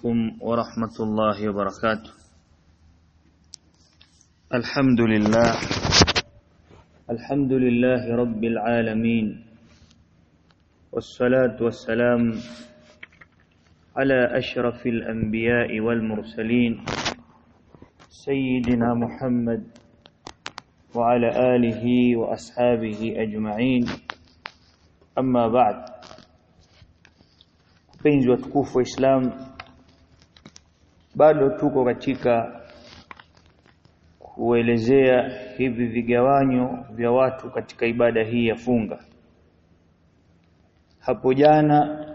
عليكم ورحمة الله وبركاته. الحمد لله. الحمد لله رب العالمين. والصلاة والسلام على أشرف الأنبياء والمرسلين سيدنا محمد وعلى آله وأصحابه أجمعين. أما بعد. Penzi watukufu wa Islam bado tuko katika kuelezea hivi vigawanyo vya watu katika ibada hii ya funga. Hapo jana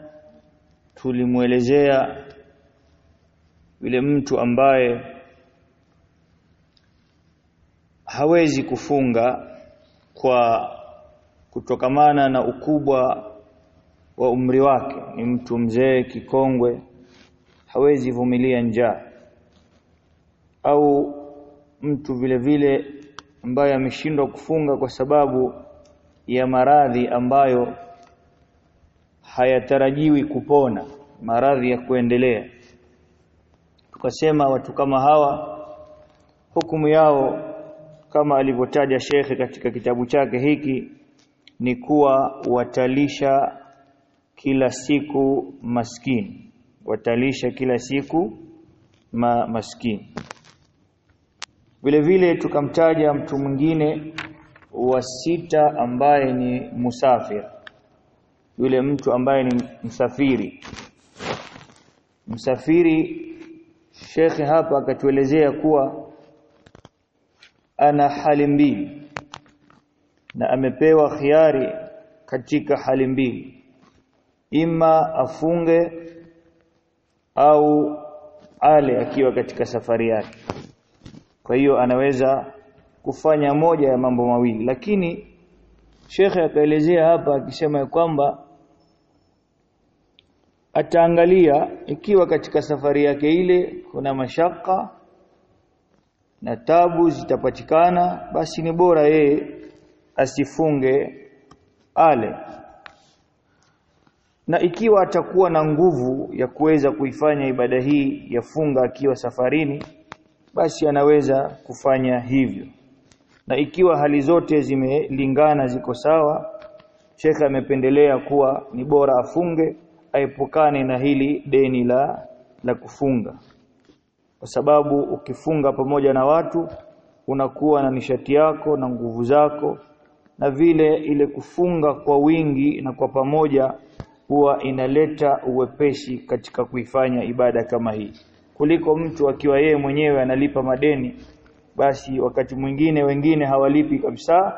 tulimwelezea yule mtu ambaye hawezi kufunga kwa kutokamana na ukubwa wa umri wake. Ni mtu mzee kikongwe hawezi vumilia njaa au mtu vile vile ambaye ameshindwa kufunga kwa sababu ya maradhi ambayo hayatarajiwi kupona maradhi ya kuendelea. Tukasema watu kama hawa hukumu yao kama alivyotaja shekhe katika kitabu chake hiki ni kuwa watalisha kila siku maskini. Watalisha kila siku ma maskini vile vile tukamtaja mtu mwingine wa sita ambaye ni musafir. Yule mtu ambaye ni msafiri. Msafiri shekhe hapa akatuelezea kuwa ana hali mbili. Na amepewa khiari katika hali mbili. Ima afunge au ale akiwa katika safari yake kwa hiyo anaweza kufanya moja ya mambo mawili. Lakini shekhe akaelezea hapa akisema kwamba ataangalia ikiwa katika safari yake ile kuna mashaka na tabu zitapatikana basi ni bora yeye asifunge ale. Na ikiwa atakuwa na nguvu ya kuweza kuifanya ibada hii ya funga akiwa safarini basi anaweza kufanya hivyo. Na ikiwa hali zote zimelingana ziko sawa shekhe amependelea kuwa ni bora afunge aepukane na hili deni la la kufunga. Kwa sababu ukifunga pamoja na watu unakuwa na nishati yako na nguvu zako na vile ile kufunga kwa wingi na kwa pamoja huwa inaleta uwepesi katika kuifanya ibada kama hii kuliko mtu akiwa yeye mwenyewe analipa madeni basi wakati mwingine wengine hawalipi kabisa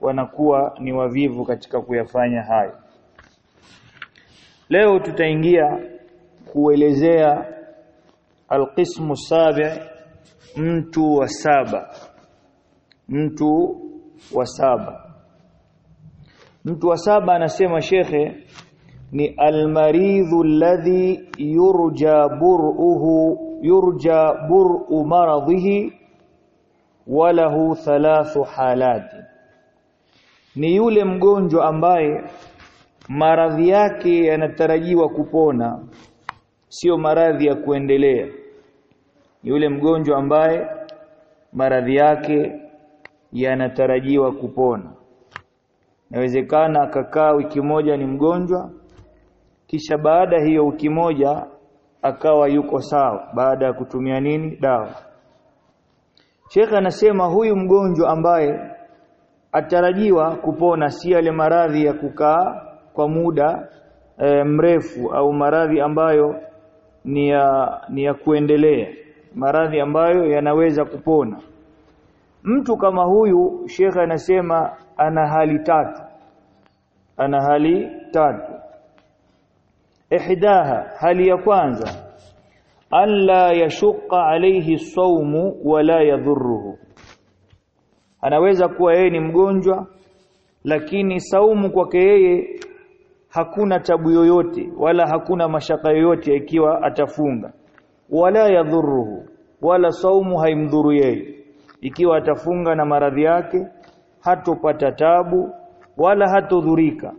wanakuwa ni wavivu katika kuyafanya hayo. Leo tutaingia kuelezea alqismu sabi mtu wa saba. Mtu wa saba. Mtu wa saba anasema shekhe ni almaridhu alladhi yurja bur'uhu yurja bur'u maradhihi walahu thalathu halati. Ni yule mgonjwa ambaye maradhi yake yanatarajiwa kupona sio maradhi ya kuendelea. Yule mgonjwa ambaye maradhi yake yanatarajiwa kupona. Inawezekana akakaa wiki moja ni mgonjwa kisha baada hiyo wiki moja akawa yuko sawa. Baada ya kutumia nini? Dawa. Sheikh anasema huyu mgonjwa ambaye atarajiwa kupona si yale maradhi ya kukaa kwa muda e, mrefu au maradhi ambayo ni ya, ni ya kuendelea maradhi ambayo yanaweza kupona. Mtu kama huyu Sheikh anasema ana hali tatu. Ana hali tatu ihdaha hali ya kwanza alla yashqa alayhi sawmu wala yadhurruhu anaweza kuwa yeye ni mgonjwa lakini saumu kwake yeye hakuna tabu yoyote wala hakuna mashaka yoyote ikiwa atafunga. Wala yadhurruhu wala saumu haimdhuru yeye. Ikiwa atafunga na maradhi yake hatopata tabu wala hatodhurika.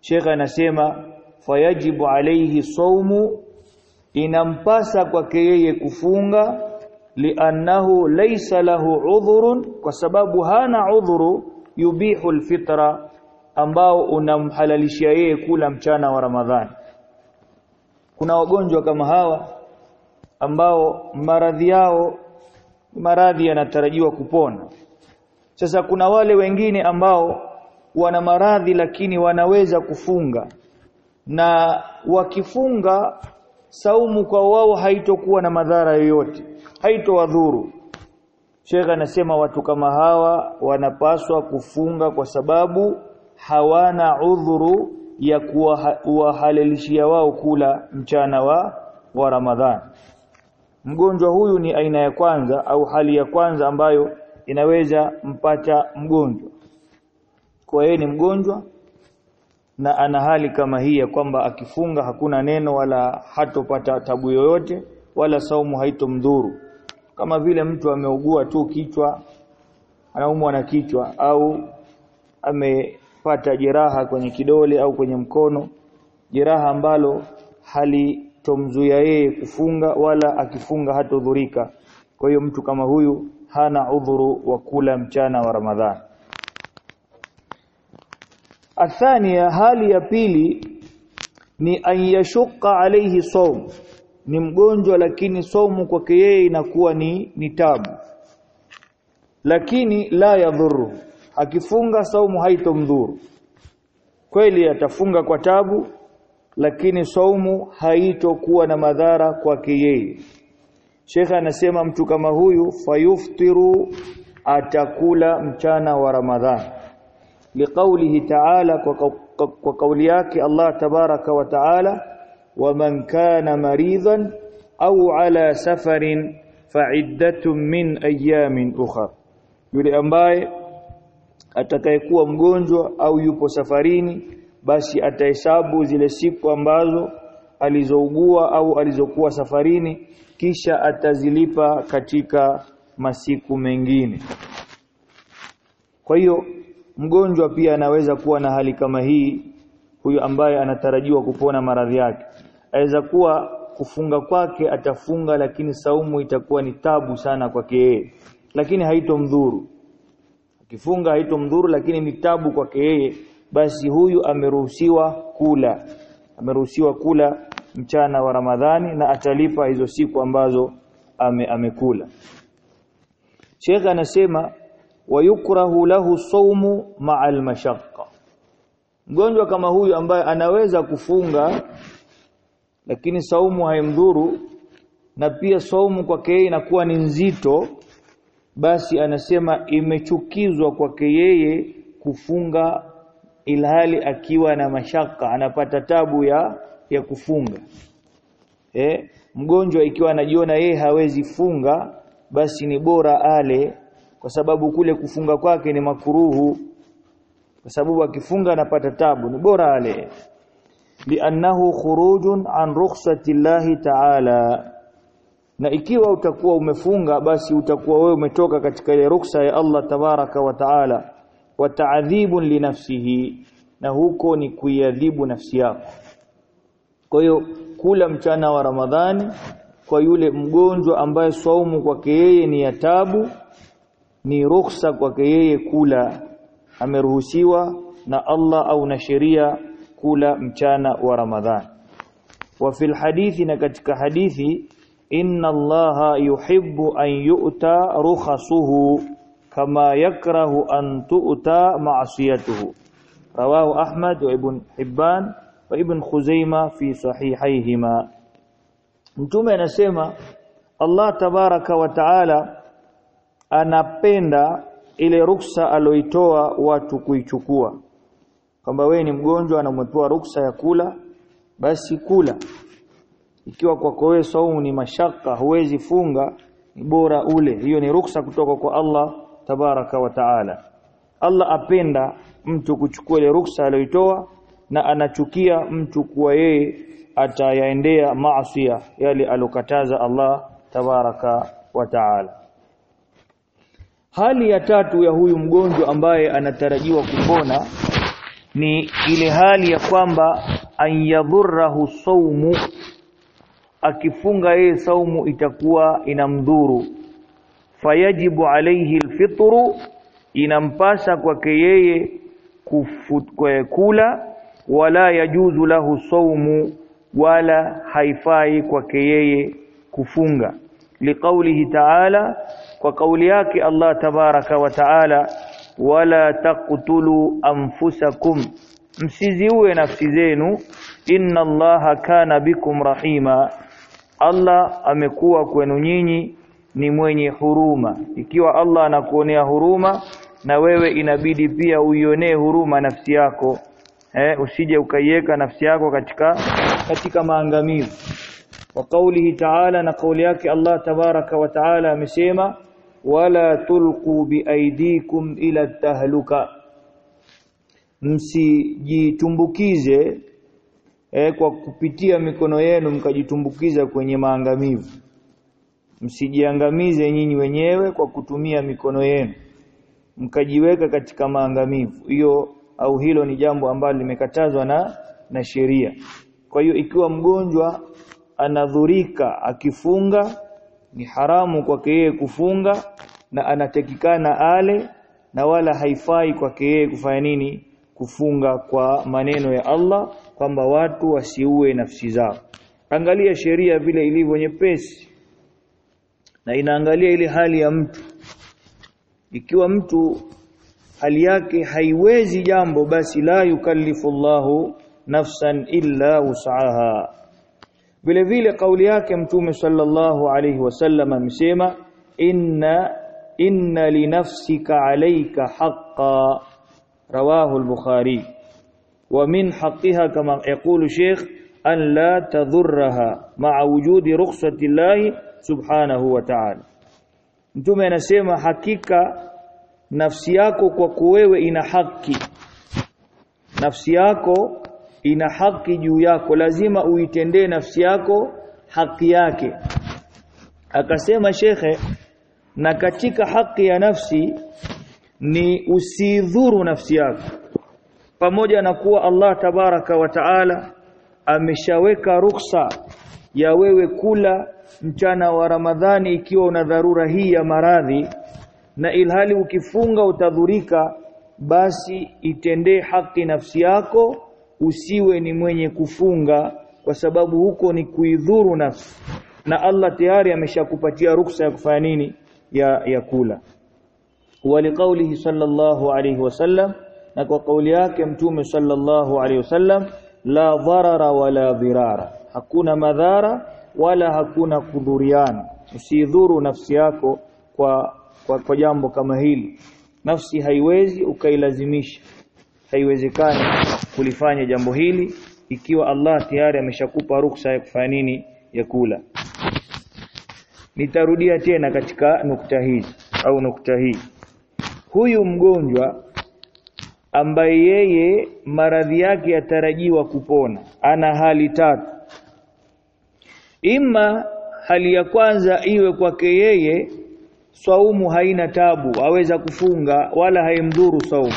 Sheikh anasema fayajibu alayhi saumu inampasa kwake yeye kufunga liannahu laysa lahu udhurun kwa sababu hana udhuru yubihu alfitra ambao unamhalalishia yeye kula mchana wa Ramadhani. Kuna wagonjwa kama hawa ambao maradhi yao maradhi yanatarajiwa kupona. Sasa kuna wale wengine ambao wana maradhi lakini wanaweza kufunga na wakifunga saumu kwa wao haitokuwa na madhara yoyote haitowadhuru Sheikh anasema watu kama hawa wanapaswa kufunga kwa sababu hawana udhuru ya kuwahalalishia wao kula mchana wa wa Ramadhan. mgonjwa huyu ni aina ya kwanza au hali ya kwanza ambayo inaweza mpata mgonjwa kwa yeye ni mgonjwa na ana hali kama hii ya kwamba akifunga hakuna neno wala hatopata tabu yoyote wala saumu haitomdhuru. Kama vile mtu ameugua tu kichwa anaumwa na kichwa au amepata jeraha kwenye kidole au kwenye mkono jeraha ambalo halitomzuia yeye kufunga wala akifunga hatodhurika. Kwa hiyo mtu kama huyu hana udhuru wa kula mchana wa Ramadhani athania hali ya pili ni ayashuka alayhi sawm. Ni mgonjwa lakini saumu kwake yeye inakuwa ni ni tabu lakini la yadhuru akifunga saumu haitomdhuru. Kweli atafunga kwa tabu lakini saumu haitokuwa na madhara kwake yeye. Sheikh anasema mtu kama huyu fayuftiru atakula mchana wa Ramadhani liqaulihi ta'ala kwa kauli yake Allah tabaraka wa ta'ala waman kana maridhan au ala safarin fa'iddatun min ayamin yule ambaye atakayekuwa mgonjwa au yupo safarini basi atahesabu zile siku ambazo alizougua au alizokuwa safarini kisha atazilipa katika masiku mengine. Kwa hiyo mgonjwa pia anaweza kuwa na hali kama hii huyu ambaye anatarajiwa kupona maradhi yake. Aweza kuwa kufunga kwake atafunga lakini saumu itakuwa ni tabu sana kwake yeye. Lakini haitomdhuru. Akifunga haitomdhuru lakini ni tabu kwake yeye basi huyu ameruhusiwa kula. Ameruhusiwa kula mchana wa Ramadhani na atalipa hizo siku ambazo ame, amekula. Sheikh anasema wayukrahu lahu sawmu ma'al mashaqqa. Mgonjwa kama huyu ambaye anaweza kufunga lakini saumu haimdhuru na pia saumu kwake yeye inakuwa ni nzito basi anasema imechukizwa kwake yeye kufunga ilhali akiwa na mashaka anapata tabu ya ya kufunga. Eh mgonjwa ikiwa anajiona yeye hawezi funga basi ni bora ale kwa sababu kule kufunga kwake ni makuruhu. Kwa sababu akifunga anapata tabu ni bora ale. Li'annahu khurujun an rukhsati llahi ta'ala. Na ikiwa utakuwa umefunga basi utakuwa wewe umetoka katika ile ruksa ya Allah tabaraka wa taala. Wa ta'dhibun li nafsihi. Na huko ni kuiadhibu nafsi yako. Kwa hiyo kula mchana wa Ramadhani kwa yule mgonjwa ambaye saumu kwake yeye ni ya tabu ni ruhusa kwake yeye kula. Ameruhusiwa na Allah au na sheria kula mchana wa Ramadhani wa fil hadithi na katika hadithi inna allaha yuhibbu an yu'ta rukhasuhu kama yakrahu an tu'ta ma'siyatuhu. Rawahu ahmad wa ibn hibban wa ibn khuzaima fi sahihayhima mtume anasema Allah tabaraka wa taala anapenda ile ruksa aloitoa watu kuichukua. Kwamba wewe ni mgonjwa na umepewa ruksa ya kula basi kula. Ikiwa kwako wewe saumu ni mashaka huwezi funga ni bora ule. Hiyo ni ruksa kutoka kwa Allah tabaraka wa taala. Allah apenda mtu kuchukua ile ruksa aliyoitoa na anachukia mtu kuwa yeye atayaendea maasiya yale alokataza Allah tabaraka wa taala hali ya tatu ya huyu mgonjwa ambaye anatarajiwa kupona ni ile hali ya kwamba anyadhurahu saumu akifunga yeye saumu itakuwa inamdhuru. Fayajibu alayhi alfitru inampasa kwake yeye kula wala yajuzu lahu saumu wala haifai kwake yeye kufunga. Liqaulihi ta'ala kwa kauli yake Allah tabaraka wa ta'ala wala taqtulu anfusakum msiziue nafsi zenu inna allaha kana bikum rahima Allah amekuwa kwenu nyinyi ni mwenye huruma. Ikiwa Allah anakuonea huruma na wewe inabidi pia uionee huruma nafsi yako eh usije ukaiweka nafsi yako katika katika maangamivu wa kaulihi ta'ala na kauli yake Allah tabaraka wa ta'ala amesema wala tulqu biaidikum ila tahluka. Msijitumbukize eh, kwa kupitia mikono yenu mkajitumbukiza kwenye maangamivu. Msijiangamize nyinyi wenyewe kwa kutumia mikono yenu. Mkajiweka katika maangamivu. Hiyo au hilo ni jambo ambalo limekatazwa na na sheria. Kwa hiyo ikiwa mgonjwa anadhurika akifunga ni haramu kwake yeye kufunga na anatekikana ale na wala haifai kwake yeye kufanya nini? Kufunga kwa maneno ya Allah kwamba watu wasiue nafsi zao. Angalia sheria vile ilivyo nyepesi. Na inaangalia ile hali ya mtu. Ikiwa mtu hali yake haiwezi jambo basi la yukallifu Allahu nafsan illa wus'aha vile vile kauli yake mtume sallallahu alayhi wasallam amesema inna inna li nafsika alayka haqqan rawahu al-bukhari wa min haqqiha kama yaqulu sheikh an la tadhurraha ma'a wujudi rukhsati llahi subhanahu wa ta'ala mtume anasema hakika nafsi yako kwa wewe ina haki nafsi yako ina haki juu yako. Lazima uitendee nafsi yako haki yake. Akasema shekhe na katika haki ya nafsi ni usidhuru nafsi yako. Pamoja na kuwa Allah tabaraka wa taala ameshaweka ruksa ya wewe kula mchana wa Ramadhani ikiwa una dharura hii ya maradhi na ilhali ukifunga utadhurika basi itendee haki nafsi yako usiwe ni mwenye kufunga kwa sababu huko ni kuidhuru nafsi. Na Allah tayari ameshakupatia ruksa ya kufanya nini? Ya ya kula. Waliqaulihi sallallahu alayhi wasallam na kwa kauli yake mtume sallallahu alayhi wasallam la dharara wala dhirara. Hakuna madhara wala hakuna kudhuriana. Usidhuru nafsi yako kwa kwa, kwa jambo kama hili. Nafsi haiwezi ukailazimisha haiwezekani kulifanya jambo hili ikiwa Allah tayari ameshakupa ruksa ya kufanya nini? Ya kula. Nitarudia tena katika nukta hizi au nukta hii. Huyu mgonjwa ambaye yeye maradhi yake yatarajiwa kupona ana hali tatu. Ima hali ya kwanza iwe kwake yeye swaumu haina tabu aweza kufunga wala haimdhuru saumu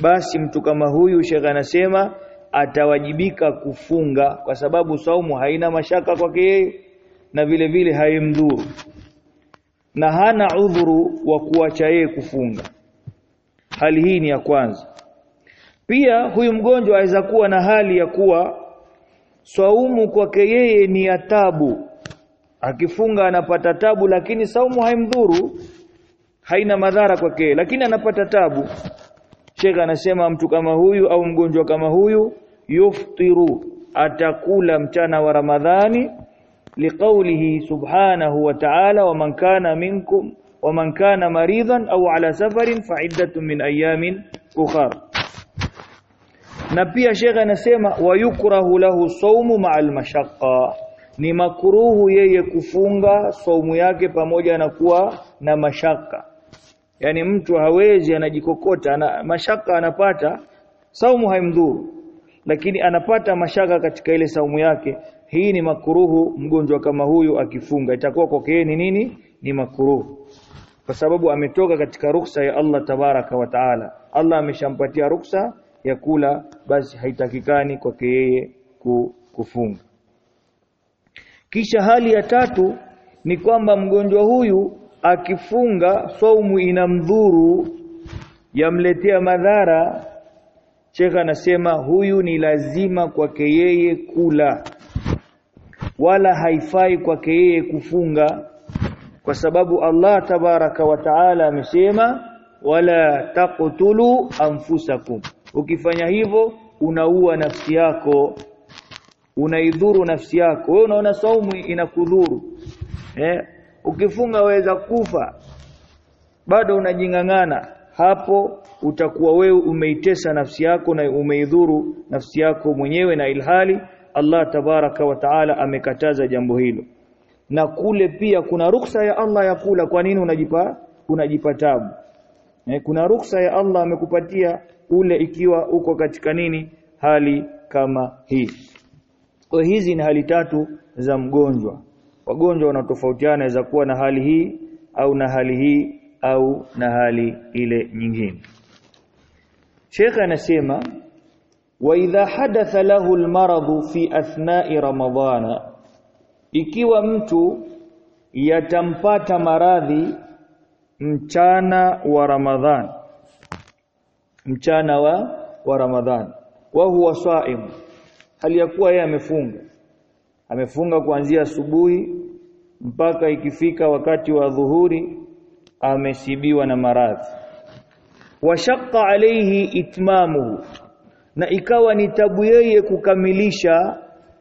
basi mtu kama huyu shekha anasema atawajibika kufunga kwa sababu saumu haina mashaka kwake yeye na vile vile haimdhuru. Na hana udhuru wa kuacha yeye kufunga. Hali hii ni ya kwanza. Pia huyu mgonjwa aweza kuwa na hali ya kuwa saumu kwake yeye ni ya tabu. Akifunga anapata tabu lakini saumu haimdhuru haina madhara kwake lakini anapata tabu Sheikh anasema mtu kama huyu au mgonjwa kama huyu yuftiru atakula mchana wa Ramadhani liqaulihi subhanahu wa ta'ala wa man kana minkum wa man kana maridan au ala safarin fa iddatun min ayamin ukhra na pia Sheikh anasema wayukrahu lahu sawmu ma'al mashaqqa ni makruhu yeye kufunga saumu yake pamoja na kuwa na mashaka yani mtu hawezi anajikokota ana mashaka anapata saumu haimdhuru. Lakini anapata mashaka katika ile saumu yake hii ni makuruhu mgonjwa kama huyu akifunga. Itakuwa kwake ni nini? Ni makuruhu. Kwa sababu ametoka katika ruksa ya Allah tabaraka wa taala. Allah ameshampatia ruksa ya kula basi haitakikani kwake yeye kufunga. Kisha hali ya tatu ni kwamba mgonjwa huyu akifunga saumu inamdhuru yamletea madhara. Sheikh anasema huyu ni lazima kwake yeye kula wala haifai kwake yeye kufunga kwa sababu Allah tabaraka wa taala amesema wala taqtulu anfusakum. Ukifanya hivyo unaua nafsi yako unaidhuru nafsi yako. Wewe unaona saumu inakudhuru eh ukifunga waweza kufa. Bado unajingangana. Hapo utakuwa wewe umeitesa nafsi yako na umeidhuru nafsi yako mwenyewe na ilhali Allah tabaraka wa taala amekataza jambo hilo. Na kule pia kuna ruksa ya Allah ya kula. Kwa nini unajipa unajipa tabu? Eh, kuna ruksa ya Allah amekupatia ule ikiwa uko katika nini? Hali kama hii. Kwa hizi ni hali tatu za mgonjwa wagonjwa wanatofautiana inaweza kuwa na hali hii au na hali hii au na hali ile nyingine. Sheikh anasema wa idha hadatha lahu almarad fi athna'i ramadhana ikiwa mtu yatampata maradhi mchana wa ramadhan mchana wa wa ramadhan wa huwa saim hali ya kuwa yeye amefunga amefunga kuanzia asubuhi mpaka ikifika wakati wa dhuhuri amesibiwa na maradhi. Washaqqa alayhi itmamuhu na ikawa ni tabu yeye kukamilisha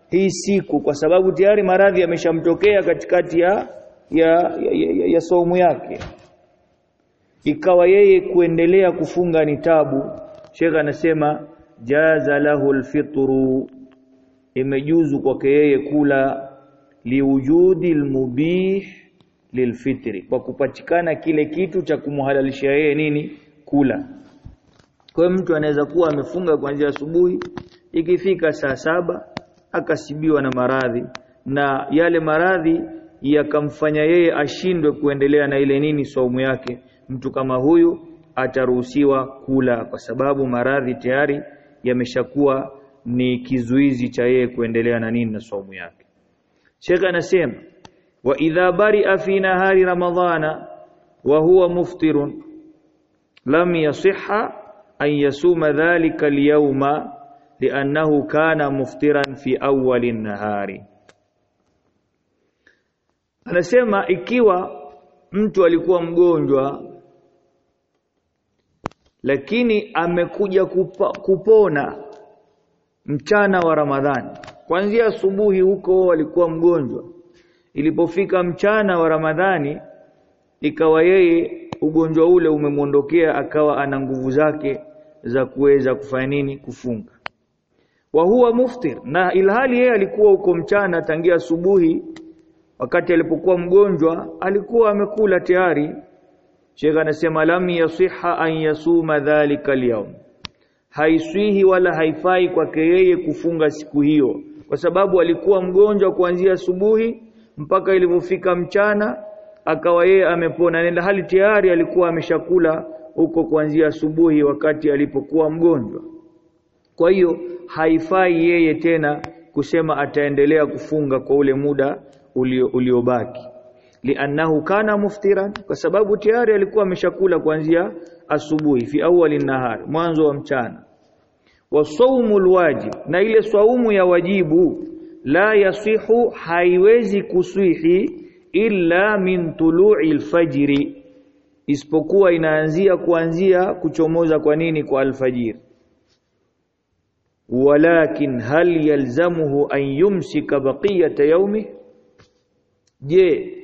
hii siku kwa sababu tayari maradhi yameshamtokea katikati ya ya, ya, ya, ya saumu yake. Ikawa yeye kuendelea kufunga ni tabu. Shekha anasema jaza lahu alfitru imejuzu kwake yeye kula liwujudi almubih lilfitri kwa kupatikana kile kitu cha kumhalalisha yeye nini? Kula. Kwa mtu anaweza kuwa amefunga kuanzia asubuhi ikifika saa saba akasibiwa na maradhi na yale maradhi yakamfanya yeye ashindwe kuendelea na ile nini saumu yake mtu kama huyu ataruhusiwa kula kwa sababu maradhi tayari yameshakuwa ni kizuizi cha yeye kuendelea na nini na saumu yake. Sheikh anasema wa idha bari'a fi nahari ramadhana wa huwa muftirun lam yasihha an yasuma dhalika al-yawma li'annahu kana muftiran fi awwal an-nahari anasema ikiwa mtu alikuwa mgonjwa lakini amekuja kupa, kupona mchana wa Ramadhani. Kuanzia asubuhi huko walikuwa mgonjwa. Ilipofika mchana wa Ramadhani ikawa yeye ugonjwa ule umemwondokea akawa ana nguvu zake za kuweza kufanya nini? Kufunga. Wa huwa muftir. Na ilhali yeye alikuwa huko mchana tangia asubuhi wakati alipokuwa mgonjwa alikuwa amekula tayari. Sheikh anasema lam yasiha an yasuma dhalika al haiswihi wala haifai kwake yeye kufunga siku hiyo kwa sababu alikuwa mgonjwa kuanzia asubuhi mpaka ilivyofika mchana akawa yeye amepona. Nenda hali tayari alikuwa ameshakula huko kuanzia asubuhi wakati alipokuwa mgonjwa. Kwa hiyo haifai yeye tena kusema ataendelea kufunga kwa ule muda uliobaki. Ulio liannahu kana muftiran kwa sababu tayari alikuwa ameshakula kuanzia asubuhi fi awali nahari mwanzo wa mchana. Wa wasaumu alwajib na ile saumu ya wajibu la yasihu haiwezi kuswihi illa min tulu'i alfajri. Isipokuwa inaanzia kuanzia kuchomoza kwa nini? Kwa alfajiri. Walakin hal yalzamuhu an yumsika baqiyata yawmi? Je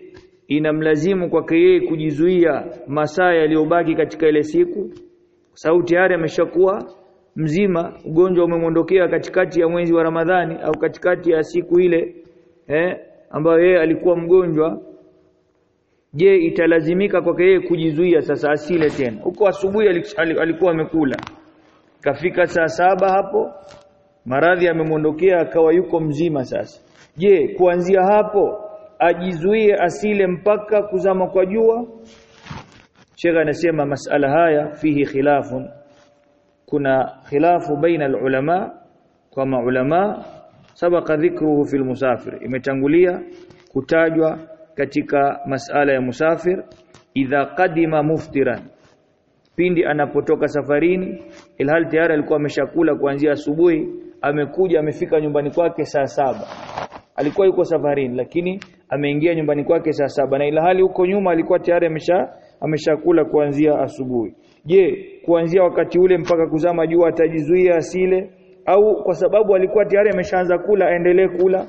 inamlazimu kwake yeye kujizuia masaa yaliyobaki katika ile siku. Sababu tayari ameshakuwa mzima ugonjwa umemwondokea katikati ya mwezi wa Ramadhani au katikati ya siku ile eh ambayo yeye alikuwa mgonjwa. Je italazimika kwake yeye kujizuia sasa asile tena? Huko asubuhi alikuwa amekula. Kafika saa saba hapo maradhi yamemondokea akawa yuko mzima sasa. Je kuanzia hapo ajizuie asile mpaka kuzama kwa jua. Sheikh anasema masala haya fihi khilafun. Kuna khilafu baina alulama kwa maulama sabaka dhikruhu fil musafir. Imetangulia kutajwa katika masala ya musafir idha qadima muftiran. Pindi anapotoka safarini ilhal tayari alikuwa ameshakula kuanzia asubuhi amekuja amefika nyumbani kwake saa saba. Alikuwa yuko safarini lakini ameingia nyumbani kwake saa saba. Na ilhali huko nyuma alikuwa tayari amesha ameshakula kuanzia asubuhi. Je kuanzia wakati ule mpaka kuzama jua atajizuia asile? Au kwa sababu alikuwa tayari ameshaanza kula aendelee kula?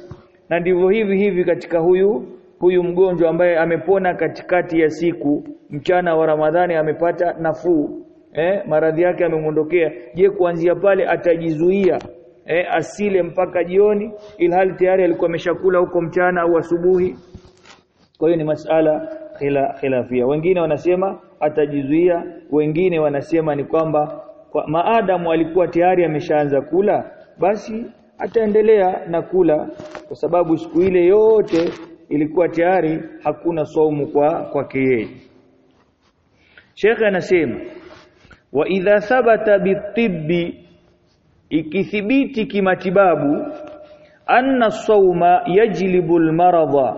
Na ndivyo hivi hivi katika huyu huyu mgonjwa ambaye amepona katikati ya siku mchana wa Ramadhani amepata nafuu eh maradhi yake amemwondokea je kuanzia pale atajizuia eh asile mpaka jioni ilhali tayari alikuwa ameshakula huko mchana au asubuhi. Kwa hiyo ni masala khila, khilafia. Wengine wanasema atajizuia wengine wanasema ni kwamba kwa maadamu alikuwa tayari ameshaanza kula basi ataendelea na kula kwa sababu siku ile yote ilikuwa tayari hakuna saumu kwa kwake yeye. Sheikh anasema wa idha thabata bitibbi ikithibiti kimatibabu anna sauma yajlibu almaradha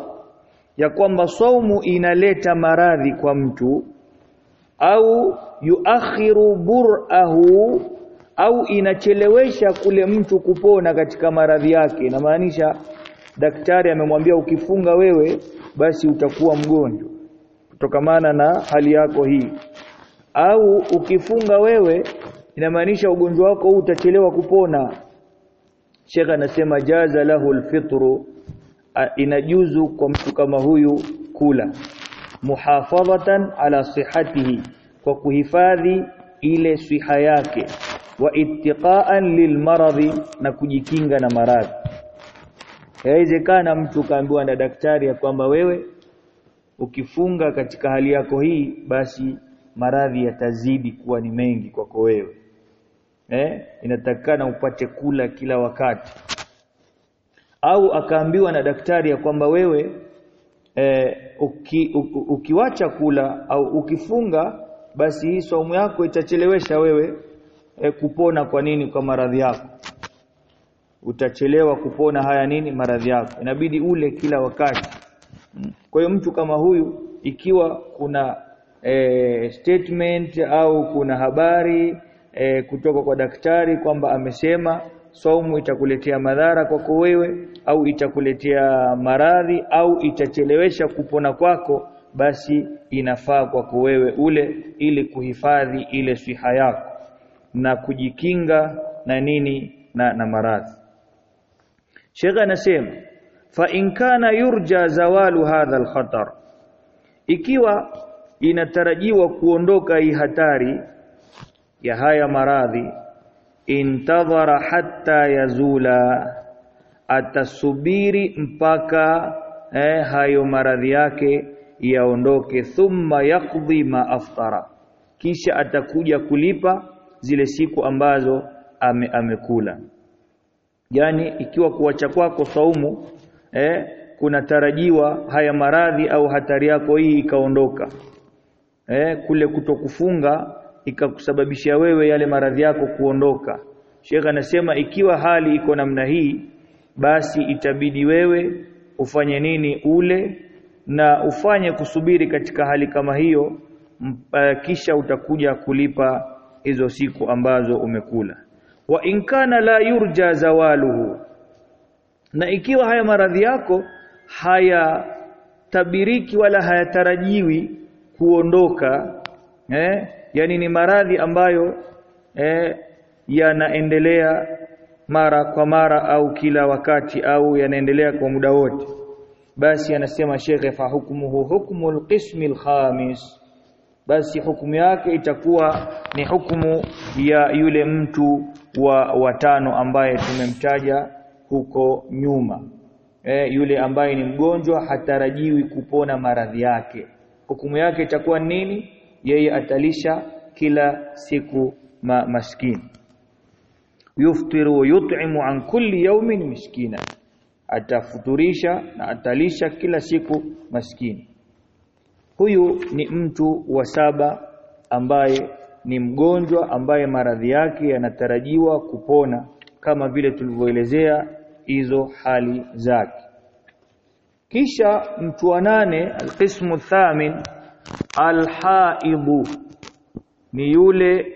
ya kwamba saumu inaleta maradhi kwa mtu au yuakhiru burahu au inachelewesha kule mtu kupona katika maradhi yake. Inamaanisha daktari amemwambia ukifunga wewe basi utakuwa mgonjwa kutokamana na hali yako hii. Au ukifunga wewe inamaanisha ugonjwa wako huu utachelewa kupona. Sheikh anasema jaza lahu alfitru. Inajuzu kwa mtu kama huyu kula. Muhafadhatan ala sihatihi kwa kuhifadhi ile siha yake. Wa ittiqaan lilmaradhi na kujikinga na maradhi. Yawezekana mtu kaambiwa na daktari ya kwamba wewe ukifunga katika hali yako hii basi maradhi yatazidi kuwa ni mengi kwako wewe eh? Inatakikana upate kula kila wakati. Au akaambiwa na daktari ya kwamba wewe eh, uki, u, ukiwacha kula au ukifunga basi hii saumu yako itachelewesha wewe eh, kupona kwa nini? Kwa maradhi yako. Utachelewa kupona haya nini? Maradhi yako. Inabidi ule kila wakati. Kwa hiyo mtu kama huyu ikiwa kuna e, statement au kuna habari e, kutoka kwa daktari kwamba amesema saumu itakuletea madhara kwako wewe au itakuletea maradhi au itachelewesha kupona kwako basi inafaa kwako wewe ule ili kuhifadhi ile siha yako na kujikinga na nini na, na maradhi. Sheikh anasema fa in kana yurja zawalu hadha al-khatar ikiwa inatarajiwa kuondoka hii hatari ya haya maradhi intadhara hatta yazula atasubiri mpaka eh, hayo maradhi yake yaondoke thumma yaqdi ma aftara. Kisha atakuja kulipa zile siku ambazo ame, amekula. Yani ikiwa kuacha kwako saumu eh, kunatarajiwa haya maradhi au hatari yako hii ikaondoka. Eh, kule kutokufunga ikakusababishia wewe yale maradhi yako kuondoka. Sheikh anasema ikiwa hali iko namna hii basi itabidi wewe ufanye nini ule na ufanye kusubiri katika hali kama hiyo uh, kisha utakuja kulipa hizo siku ambazo umekula. Wa inkana la yurja zawaluhu na ikiwa haya maradhi yako hayatabiriki wala hayatarajiwi kuondoka eh yani ni maradhi ambayo eh yanaendelea mara kwa mara au kila wakati au yanaendelea kwa muda wote. Basi anasema shekhe fa hukmuhu hukmul qismi alkhamis. Basi hukumu yake itakuwa ni hukumu ya yule mtu wa watano ambaye tumemtaja huko nyuma. E, yule ambaye ni mgonjwa hatarajiwi kupona maradhi yake. Hukumu yake itakuwa nini yeye atalisha kila siku ma maskini. Yuftiru wa yut'imu an kulli yawmin miskina. Atafuturisha na atalisha kila siku maskini. Huyu ni mtu wa saba ambaye ni mgonjwa ambaye maradhi yake yanatarajiwa kupona kama vile tulivyoelezea hizo hali zake. Kisha mtu wa nane alqismu thamin alhaibu. Ni yule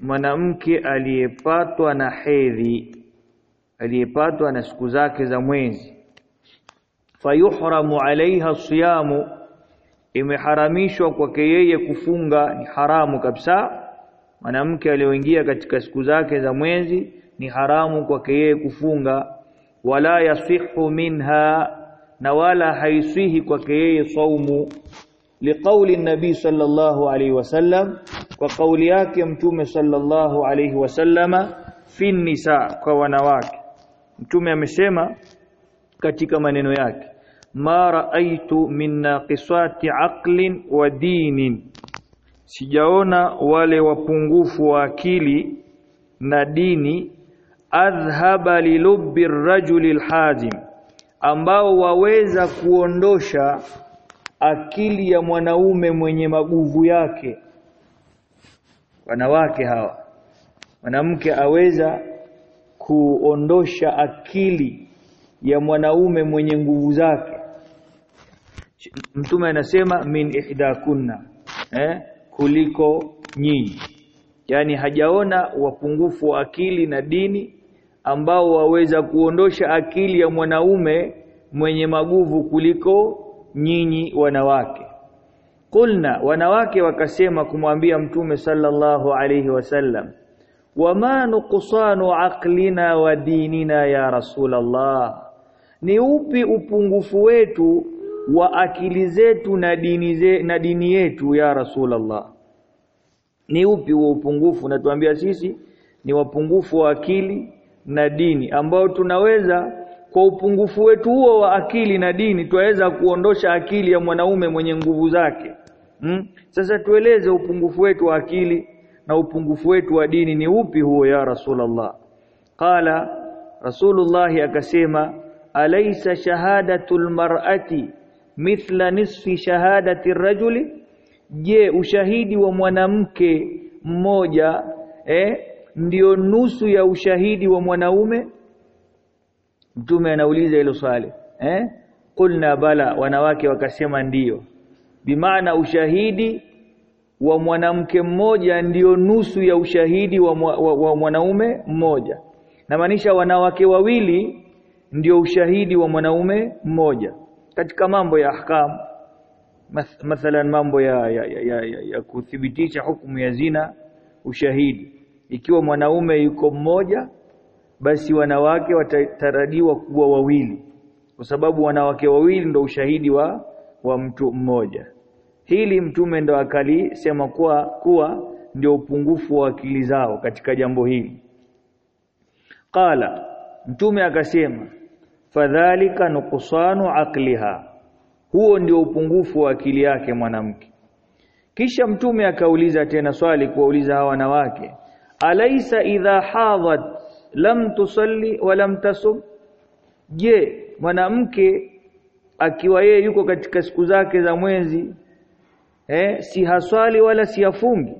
mwanamke aliyepatwa na hedhi aliyepatwa na siku zake za mwezi. Fayuhramu alaiha siyamu. Imeharamishwa kwake yeye kufunga ni haramu kabisa. Mwanamke aliyoingia katika siku zake za mwezi ni haramu kwake yeye kufunga. Wala yasihu minha na wala haisihi kwake yeye saumu liqauli nabii sallallahu alaihi wasallam kwa kauli yake mtume sallallahu alaihi wasallama fi nisa kwa wanawake. Mtume amesema katika maneno yake ma raaitu min naqisati aqlin wa dinin. Sijaona wale wapungufu wa akili na dini adhhaba lilubbi rajuli alhazim ambao waweza kuondosha akili ya mwanaume mwenye maguvu yake. Wanawake hawa mwanamke aweza kuondosha akili ya mwanaume mwenye nguvu zake. Mtume anasema min ihdakunna eh kuliko nyinyi. Yani hajaona wapungufu wa akili na dini ambao waweza kuondosha akili ya mwanaume mwenye maguvu kuliko nyinyi wanawake. Kulna wanawake wakasema kumwambia mtume sallallahu alayhi wasallam wama nuqsanu aqlina wa dinina ya rasulallah? Ni upi upungufu wetu wa akili zetu na dini na dini yetu ya rasulallah? Ni upi wa upungufu? Natuambia sisi ni wapungufu wa akili na dini ambao tunaweza kwa upungufu wetu huo wa akili na dini twaweza kuondosha akili ya mwanaume mwenye nguvu zake. Hmm? sasa tueleze upungufu wetu wa akili na upungufu wetu wa dini ni upi huo ya rasulullah? Qala rasulullah akasema alaysa shahadatul mar'ati mithla nisfi shahadati rajuli? Je ushahidi wa mwanamke mmoja eh ndio nusu ya ushahidi wa mwanaume mtume anauliza hilo swali eh? Kulna bala wanawake wakasema ndiyo bimaana ushahidi wa mwanamke mmoja ndiyo nusu ya ushahidi wa, wa, wa mwanaume mmoja. Namaanisha wanawake wawili ndio ushahidi wa mwanaume mmoja. Katika mambo ya ahkam mathalan mambo ya, ya, ya, ya, ya, ya kuthibitisha hukumu ya zina ushahidi. Ikiwa mwanaume yuko mmoja basi wanawake watatarajiwa kuwa wawili kwa sababu wanawake wawili ndo ushahidi wa wa mtu mmoja. Hili mtume ndo akalisema kuwa kuwa ndio upungufu wa akili zao katika jambo hili. Qala mtume akasema fadhalika nuqsanu aqliha. Huo ndio upungufu wa akili yake mwanamke. Kisha mtume akauliza tena swali kuwauliza hawa wanawake alaisa idha hadhat lam tusalli wa lam tasum. Je mwanamke akiwa yeye yuko katika siku zake za mwezi eh si haswali wala si afungi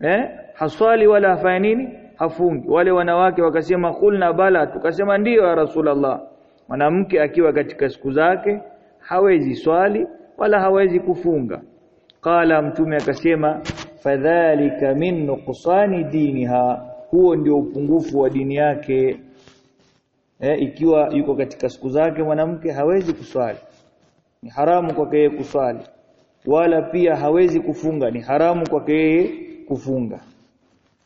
eh haswali wala hafanya nini? Hafungi. Wale wanawake wakasema kulna bala tukasema ndiyo ya rasulullah. Mwanamke akiwa katika siku zake hawezi swali wala hawezi kufunga. Qala mtume akasema fadhalika min nuqsani diniha huo ndio upungufu wa dini yake. Eh, ikiwa yuko katika siku zake mwanamke hawezi kuswali. Ni haramu kwake yeye kuswali. Wala pia hawezi kufunga. Ni haramu kwake yeye kufunga.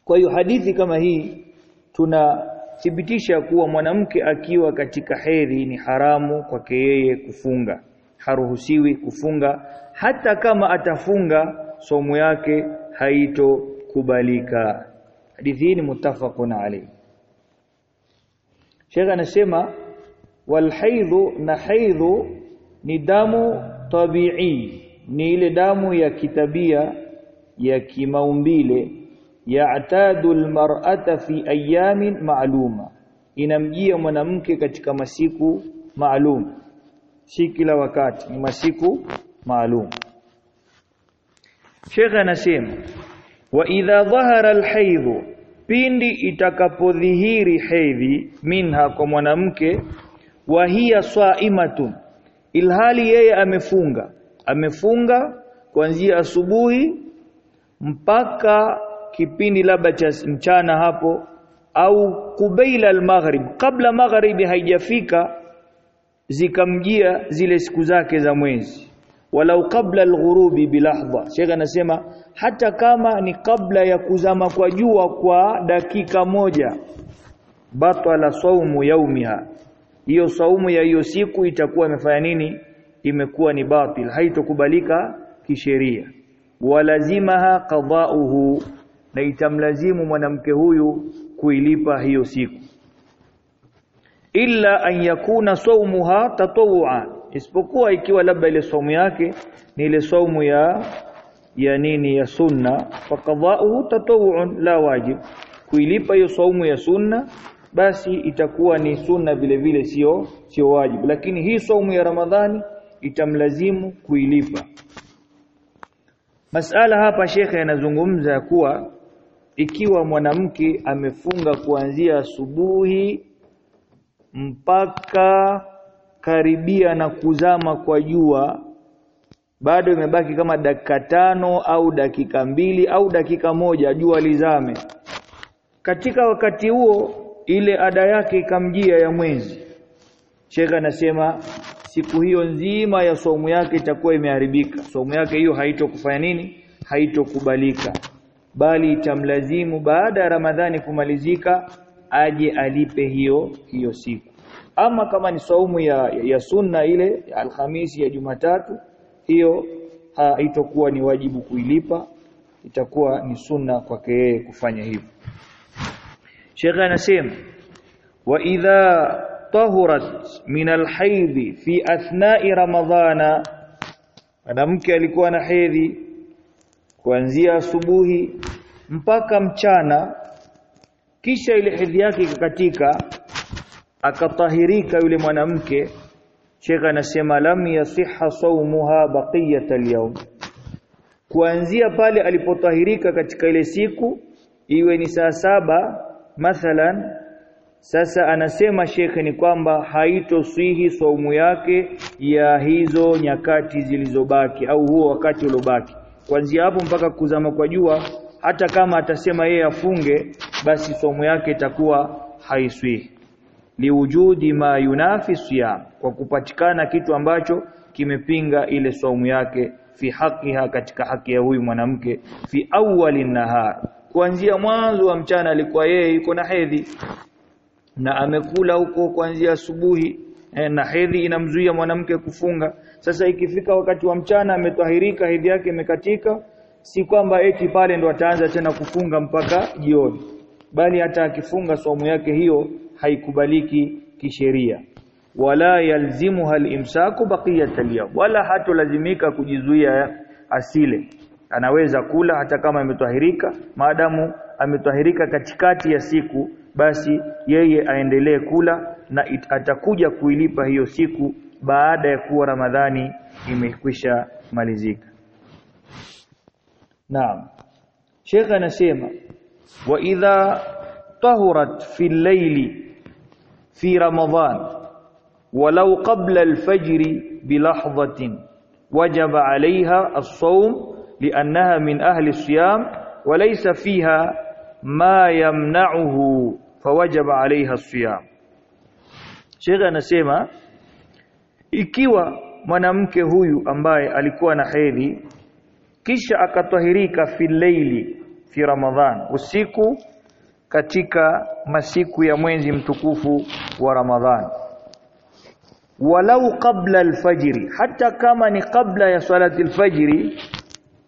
Kwa hiyo hadithi kama hii tunathibitisha kuwa mwanamke akiwa katika hedhi ni haramu kwake yeye kufunga. Haruhusiwi kufunga. Hata kama atafunga somo yake haitokubalika hadithi hii ni muttafaqun alayhi. Sheikh anasema wal na haidhu ni damu tabi'i ni ile damu ya kitabia ya kimaumbile. Ya'tadu almar'ata fi ayamin ma'luma. Inamjia mwanamke katika masiku maalum. Si kila wakati ni masiku maalum. Sheikh anasema wa idha dhahara alhaidhu pindi itakapodhihiri hedhi minha kwa mwanamke wa hiya saimatun ilhali yeye amefunga. Amefunga kuanzia asubuhi mpaka kipindi labda cha mchana hapo au kubaila almaghrib. Kabla magharibi haijafika zikamjia zile siku zake za mwezi walau kabla alghurubi bilahdha Sheikh anasema hata kama ni kabla ya kuzama kwa jua kwa dakika moja batala saumu yaumiha. Hiyo saumu ya hiyo siku itakuwa imefanya nini? Imekuwa ni batil haitokubalika kisheria. Walazimaha qada'uhu na itamlazimu mwanamke huyu kuilipa hiyo siku. Illa an yakuna saumuha tatawwa isipokuwa ikiwa labda ile saumu yake ni ile saumu ya ya nini ya sunna faqada'uhu tatawun la wajib. Kuilipa hiyo saumu ya sunna basi itakuwa ni sunna vile vile sio sio wajibu lakini hii saumu ya ramadhani itamlazimu kuilipa. Masala hapa shekhe anazungumza kuwa ikiwa mwanamke amefunga kuanzia asubuhi mpaka karibia na kuzama kwa jua bado imebaki kama dakika tano au dakika mbili au dakika moja jua lizame. Katika wakati huo ile ada yake ikamjia ya mwezi. Shekha anasema siku hiyo nzima ya somo yake itakuwa imeharibika. Somo yake hiyo haitokufanya nini? Haitokubalika. Bali itamlazimu baada ya Ramadhani kumalizika aje alipe hiyo hiyo siku ama kama ni saumu ya, ya sunna ile ya Alhamisi ya Jumatatu hiyo haitakuwa ni wajibu kuilipa itakuwa ni sunna kwake yeye kufanya hivyo. Sheikh anasema wa idha tahurat min alhaidhi fi athna'i ramadhana mwanamke alikuwa na hedhi kuanzia asubuhi mpaka mchana kisha ile hedhi yake ikakatika akatahirika yule mwanamke Sheikh anasema lam yasiha sawmuha baqiyat al kuanzia pale alipotahirika katika ile siku iwe ni saa saba mathalan sasa anasema shekhe ni kwamba haitoswihi saumu yake ya hizo nyakati zilizobaki au huo wakati uliobaki. Kuanzia hapo mpaka kuzama kwa jua hata kama atasema yeye afunge basi saumu yake itakuwa haiswihi liwujudi ma yunafi siyam kwa kupatikana kitu ambacho kimepinga ile saumu yake fi haqiha katika haki ya huyu mwanamke fi awwali nahar. Kuanzia mwanzo wa mchana alikuwa yeye yuko na hedhi na amekula huko kuanzia asubuhi eh, na hedhi inamzuia mwanamke kufunga. Sasa ikifika wakati wa mchana ametahirika hedhi yake imekatika si kwamba eti pale ndo ataanza tena kufunga mpaka jioni bali hata akifunga saumu yake hiyo haikubaliki kisheria. Wala yalzimuha al-imsaku baqiyat al wala hatolazimika kujizuia asile. Anaweza kula hata kama ametahirika maadamu ametahirika katikati ya siku basi yeye aendelee kula na atakuja kuilipa hiyo siku baada ya kuwa Ramadhani imekwisha malizika. Naam. Sheikh anasema wa idha tahurat fi layli fi Ramadhan walau qabla al-fajr bilahzatin wajaba 'alayha as-sawm li'annaha min ahli as-siyam وليس فيها ما يمنعه فوجب عليها الصيام Sheikh anasema ikiwa mwanamke huyu ambaye alikuwa na hedhi kisha akatahirika fi laili fi Ramadhan usiku katika masiku ya mwezi mtukufu wa Ramadhani. Walau kabla alfajiri hata kama ni kabla ya salati alfajiri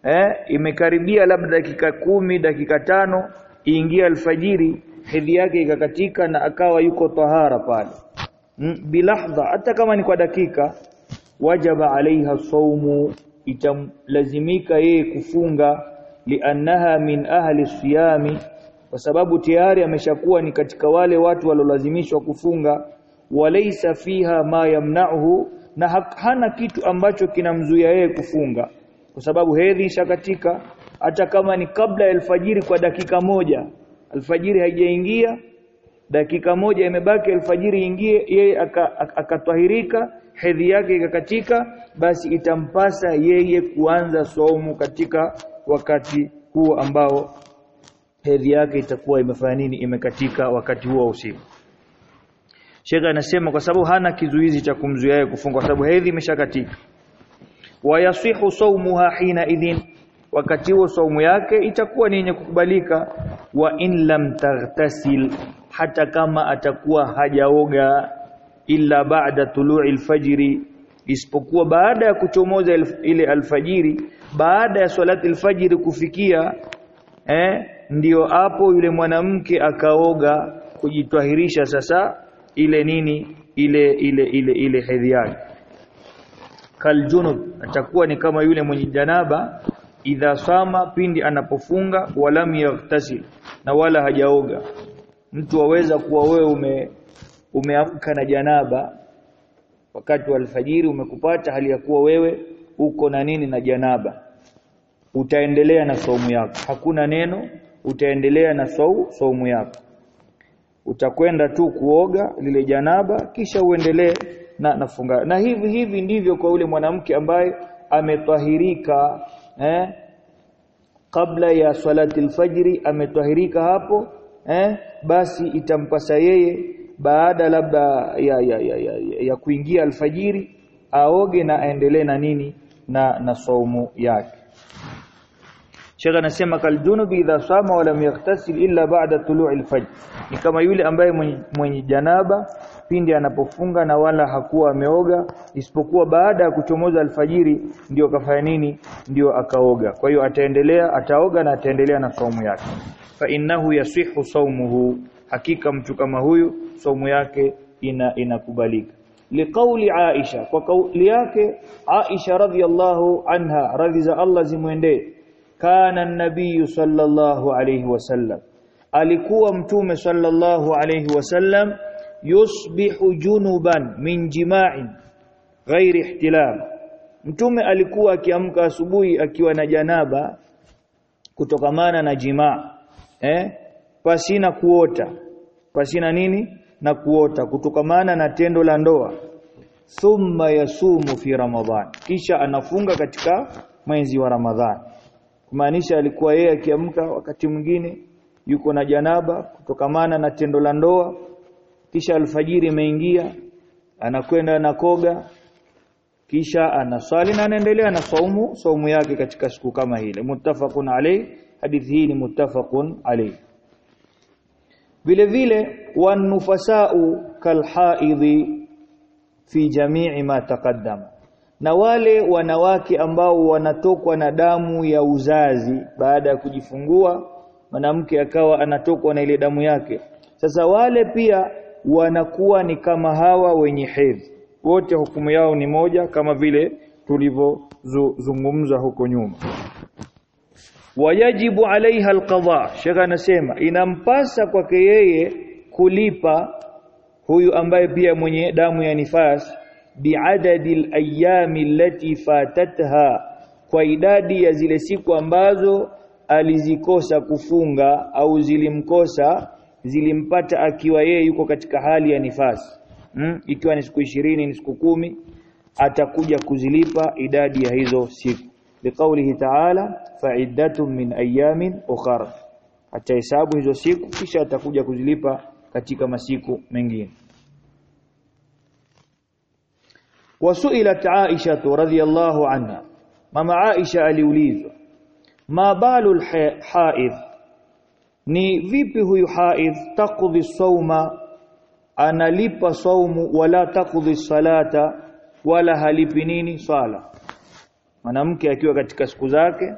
eh imekaribia labda dakika kumi dakika tano iingia alfajiri hedhi yake ikakatika na akawa yuko tahara pale. Bilahdha hata kama ni kwa dakika wajaba alaiha saumu itamlazimika yeye kufunga liannaha min ahli siyami kwa sababu tayari ameshakuwa ni katika wale watu walolazimishwa kufunga. Walaisa fiha ma yamna'uhu na hana kitu ambacho kinamzuia yeye kufunga. Kwa sababu hedhi ishakatika hata kama ni kabla ya alfajiri kwa dakika moja. Alfajiri haijaingia dakika moja imebaki alfajiri ingie yeye akatwahirika aka hedhi yake ikakatika basi itampasa yeye kuanza saumu katika wakati huo ambao hedhi yake itakuwa imefanya nini imekatika wakati huo usiku. Sheikh anasema kwa sababu hana kizuizi cha kumzuia yeye kufunga kwa sababu hedhi imeshakatika. Wayasihu saumuha hina idhin wakati huo saumu yake itakuwa ni yenye kukubalika. Wa in lam taghtasil hata kama atakuwa hajaoga illa ba'da tulu'i alfajiri isipokuwa baada ya kuchomoza ile alfajiri baada ya salati alfajiri kufikia eh ndiyo hapo yule mwanamke akaoga kujitwahirisha sasa ile nini ile ile ile ile hedhi yake. Kaljunub atakuwa ni kama yule mwenye janaba idha sama pindi anapofunga walam yaghtasil na wala hajaoga. Mtu waweza kuwa wewe ume umeamka na janaba wakati wa alfajiri umekupata hali ya kuwa wewe uko na nini na janaba. Utaendelea na saumu yako. Hakuna neno utaendelea na sau saumu yako. Utakwenda tu kuoga lile janaba kisha uendelee na nafunga na hivi hivi ndivyo kwa ule mwanamke ambaye ametahirika eh? Kabla ya salati alfajri ametahirika hapo eh? Basi itampasa yeye baada labda ya, ya, ya, ya, ya kuingia alfajiri aoge na aendelee na nini? Na na saumu yake Sheikh anasema kaljunubi idha sama wa lam yaghtasil illa ba'da tulu'il fajr. ni kama yule ambaye mwenye, janaba pindi anapofunga na wala hakuwa ameoga isipokuwa baada ya kuchomoza alfajiri ndio kafanya nini? Ndio akaoga. Kwa hiyo ataendelea ataoga na ataendelea na saumu yake. Fa innahu yasihu saumuhu. Hakika mtu kama huyu saumu yake ina inakubalika. Liqauli Aisha. Kwa kauli yake Aisha radhiallahu anha radhi za Allah zimwendee kana nabiyu sallallahu alayhi wasallam alikuwa mtume sallallahu alayhi wasallam yusbihu junuban min jima'in ghairi ihtilam. Mtume alikuwa akiamka asubuhi akiwa na janaba kutokamana na jimaa eh? Pasina kuota. Pasina nini? Na kuota kutokamana na tendo la ndoa. Thumma yasumu fi ramadhan. Kisha anafunga katika mwezi wa ramadhan kumaanisha alikuwa yeye akiamka wakati mwingine yuko na janaba kutokamana na tendo la ndoa kisha alfajiri imeingia anakwenda na koga kisha anaswali na anaendelea na saumu saumu yake katika siku kama hile. Muttafaqun alayh hadithi hii ni muttafaqun alayh vile vile wanufasau kalhaidhi fi jamii ma taqaddama na wale wanawake ambao wanatokwa na damu ya uzazi baada ya kujifungua mwanamke akawa anatokwa na ile damu yake. Sasa wale pia wanakuwa ni kama hawa wenye hedhi. Wote hukumu yao ni moja kama vile tulivyozungumza huko nyuma. Wayajibu alaiha alqadha shekha anasema inampasa kwake yeye kulipa huyu ambaye pia mwenye damu ya nifas biadadi alayami allati fatatha. Kwa idadi ya zile siku ambazo alizikosa kufunga au zilimkosa zilimpata akiwa yeye yuko katika hali ya nifasi. Hmm? ikiwa ni siku ishirini ni siku kumi atakuja kuzilipa idadi ya hizo siku. Liqaulihi ta'ala fa'iddatun min ayamin ukhra. Atahesabu hizo siku kisha atakuja kuzilipa katika masiku mengine wasuilat Aisha radhiyallahu anha. Mama Aisha aliulizwa ma balul haidh ni vipi huyu haidh takudhi sauma analipa saumu wala takudhi salata wala halipi nini swala mwanamke akiwa katika siku zake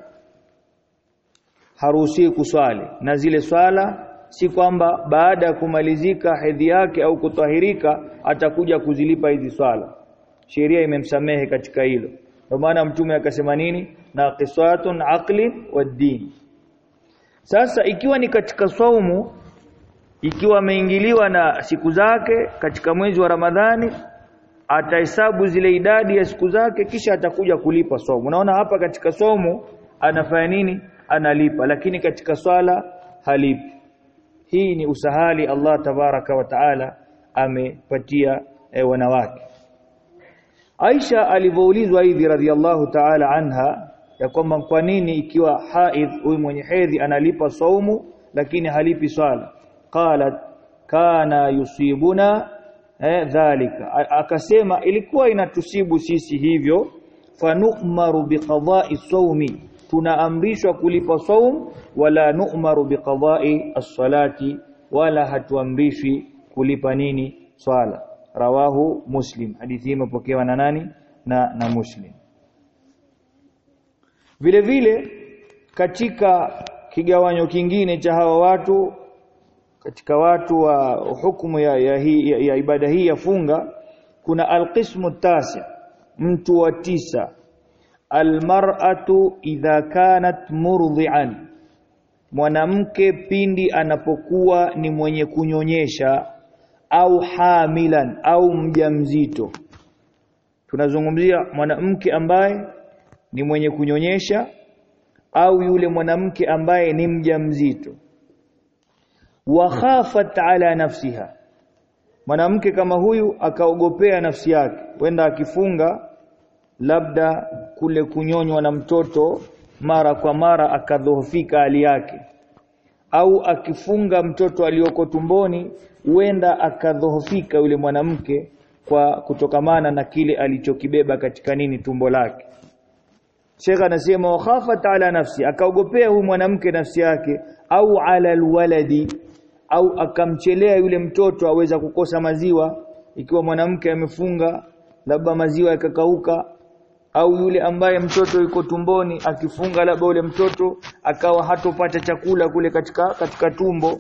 haruhusi kuswali. Na zile swala si kwamba baada ya kumalizika hedhi yake au kutahirika atakuja kuzilipa hizi swala sheria imemsamehe katika hilo. Ndio maana mtume akasema nini? Naqisatun aqli wad-din sasa ikiwa ni katika saumu ikiwa ameingiliwa na siku zake katika mwezi wa Ramadhani atahesabu zile idadi ya siku zake kisha atakuja kulipa saumu unaona hapa katika saumu anafanya nini? Analipa. Lakini katika swala halipi. Hii ni usahali Allah tabaraka wa taala amepatia e, wanawake Aisha alivyoulizwa hivi radhiallahu ta'ala anha ya kwamba kwa nini ikiwa haidh huyu mwenye hedhi analipa saumu lakini halipi swala? Qalat kana yusibuna eh, dhalika. Akasema ilikuwa inatusibu sisi hivyo fanu'maru biqada'i sawmi tunaamrishwa kulipa saum wala nu'maru biqada'i as-salati. Wala hatuamrishwi kulipa nini? Swala rawahu muslim. Hadithi imepokewa na nani? Na na muslim. Vile vile katika kigawanyo kingine cha hawa watu katika watu wa hukumu ya, ya, ya, ya ibada hii ya funga kuna alqismu tasi mtu wa tisa. Almar'atu idha kanat murdhi'an mwanamke pindi anapokuwa ni mwenye kunyonyesha au hamilan au mjamzito. Tunazungumzia mwanamke ambaye ni mwenye kunyonyesha au yule mwanamke ambaye ni mjamzito. Wa khafat ala nafsiha. Mwanamke kama huyu akaogopea nafsi yake wenda akifunga labda kule kunyonywa na mtoto mara kwa mara akadhoofika hali yake au akifunga mtoto aliyoko tumboni huenda akadhoofika yule mwanamke kwa kutokamana na kile alichokibeba katika nini tumbo lake. Sheikh anasema wakhafat ala nafsi akaogopea huyu mwanamke nafsi yake au ala alwaladi au akamchelea yule mtoto aweza kukosa maziwa ikiwa mwanamke amefunga labda maziwa yakakauka au yule ambaye mtoto yuko tumboni akifunga labda yule mtoto akawa hatopata chakula kule katika katika tumbo.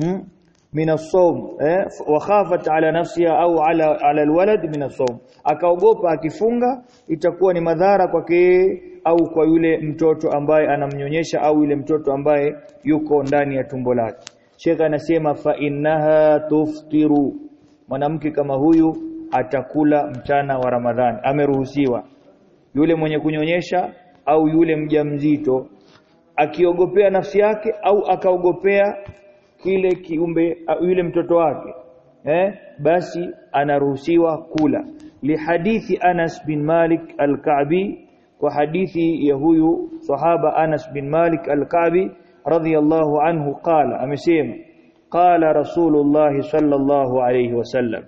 Hmm? min eh? Wa khafat ala nafsiha au ala ala alwalad min as-sawm akaogopa akifunga itakuwa ni madhara kwake au kwa yule mtoto ambaye anamnyonyesha au yule mtoto ambaye yuko ndani ya tumbo lake. Sheikh anasema fa innaha tuftiru. Mwanamke kama huyu atakula mchana wa Ramadhani. Ameruhusiwa. Yule mwenye kunyonyesha au yule mjamzito akiogopea nafsi yake au akaogopea kile kiumbe yule mtoto wake eh basi anaruhusiwa kula. Lihadithi Anas bin Malik al-Ka'bi kwa hadithi ya huyu sahaba Anas bin Malik al-Ka'bi radhiyallahu anhu qala amesema qala rasulullah sallallahu alayhi wasallam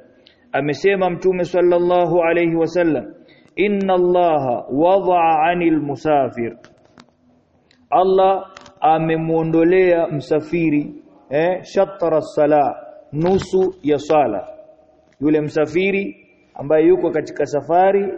amesema mtume sallallahu alayhi wasallam inna allaha wada'a 'anil musafir. Allah amemuondolea msafiri eh shatara sala nusu ya sala. Yule msafiri ambaye yuko katika safari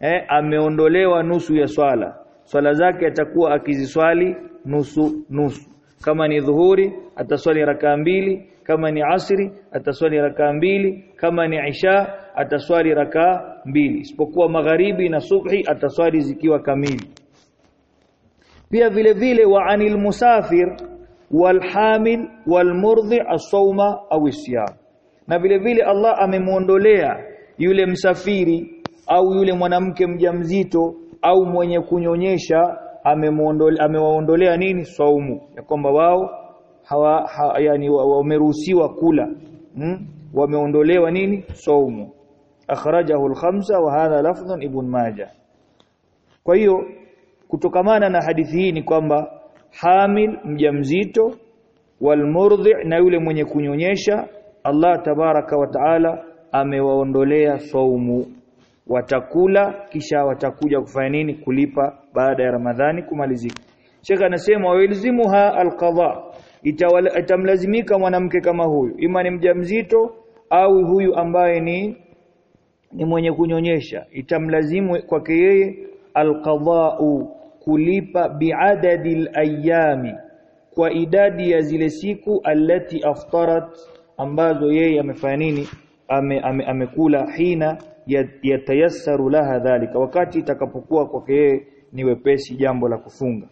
eh ameondolewa nusu ya swala. Swala zake atakuwa akiziswali nusu nusu kama ni dhuhuri ataswali rakaa mbili. Kama ni asri ataswali rakaa mbili. Kama ni isha ataswali rakaa mbili. Isipokuwa magharibi na subhi ataswali zikiwa kamili. Pia vile vile wa anil musafir walhamil walmurdhi as-sawma au siyam na vile vile Allah amemuondolea yule msafiri au yule mwanamke mjamzito au mwenye kunyonyesha amewaondolea nini saumu? Ya kwamba wao hawa ha, yani wameruhusiwa kula. Hmm? wameondolewa nini? Saumu. Akhrajahu al-khamsa wa hadha lafdhun ibn majah. Kwa hiyo kutokamana na hadithi hii ni kwamba hamil mjamzito walmurdhi na yule mwenye kunyonyesha Allah tabaraka wa taala amewaondolea saumu watakula kisha watakuja kufanya nini? Kulipa baada ya Ramadhani kumalizika. Sheikh anasema wailzimuha alqadha. Itamlazimika mwanamke kama huyu. Ima ni mjamzito au huyu ambaye ni ni mwenye kunyonyesha. Itamlazimu kwake yeye alqadha'u kulipa biadadi alayami kwa idadi ya zile siku allati aftarat ambazo yeye amefanya nini? Ame, ame, amekula hina yatayassaru laha dhalika. Wakati itakapokuwa kwake yeye ni wepesi jambo la kufunga.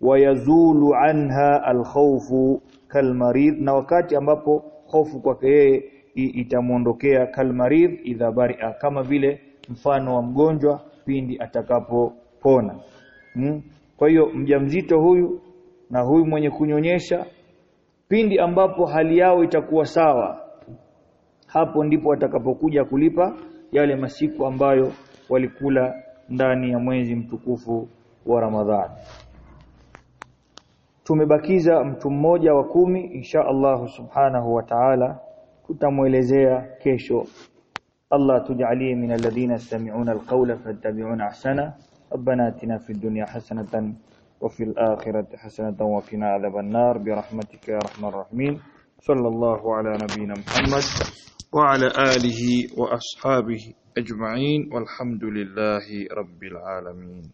Wayazulu anha alkhawfu kalmarid na wakati ambapo hofu kwake yeye itamwondokea kalmarid idha bari'a kama vile mfano wa mgonjwa pindi atakapopona. Hmm? kwa hiyo mjamzito huyu na huyu mwenye kunyonyesha pindi ambapo hali yao itakuwa sawa hapo ndipo atakapokuja kulipa yale masiku ambayo walikula ndani ya mwezi mtukufu wa Ramadhani tumebakiza mtu mmoja wa kumi insha Allah subhanahu wa ta'ala tutamuelezea kesho Allah tujalie min alladhina yastami'una alqawla fattabi'una ahsana ربنا اتنا في الدنيا حسنة وفي الآخرة حسنة وقنا عذاب النار برحمتك يا ارحم الراحمين صلى الله على نبينا محمد وعلى آله وأصحابه أجمعين والحمد لله رب العالمين.